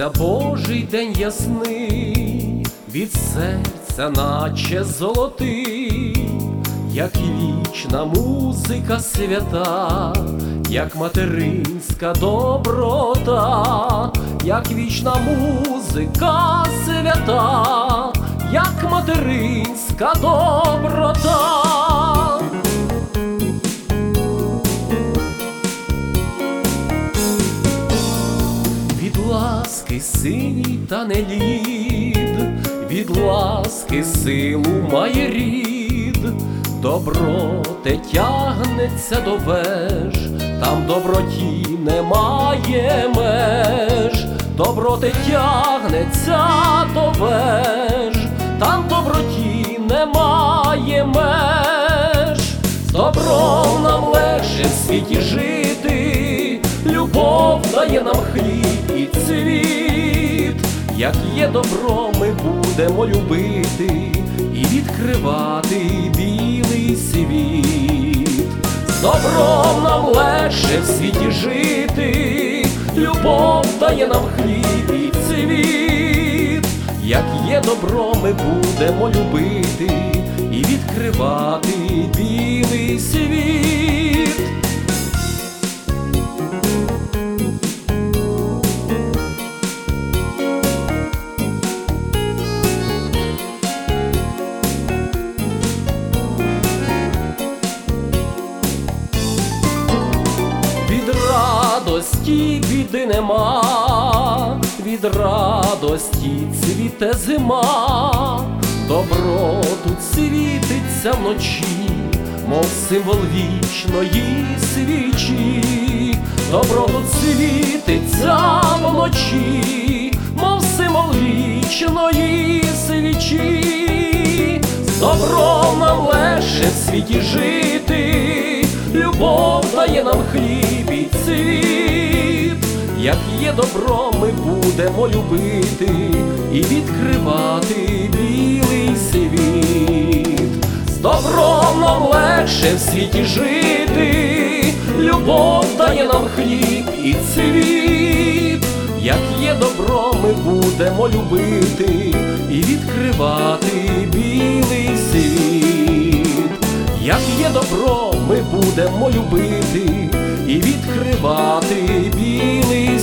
Сонця Божий день ясний, від серця, наче золотий, як вічна музика свята, як материнська доброта, як вічна музика свята, як материнська доброта. Ласки синій та не лід, від ласки силу має рід, добро те тягнеться до веж, там доброті немає меж, добро те тягнеться до веж, там доброті немає меж, з добром нам легше в світі жити, любов дає нам хліб і цвіт, як є добро, ми будемо любити і відкривати білий світ. З добром нам легше в світі жити, любов дає нам хліб і цвіт, як є добро, ми будемо любити і відкривати білий світ. Радості біди нема, від радості цвіте зима, добро тут світиться вночі, мов символ вічної свічі, добро тут світиться вночі, мов символ вічної свічі, з добром нам легше в світі жити, любов дає нам хліб і цвіт, як є добро, ми будемо любити і відкривати білий світ. З добром нам легше в світі жити, любов дає нам хліб і цвіт, як є добро, ми будемо любити і відкривати білий світ. Як є добро, ми будемо любити і відкривати білий.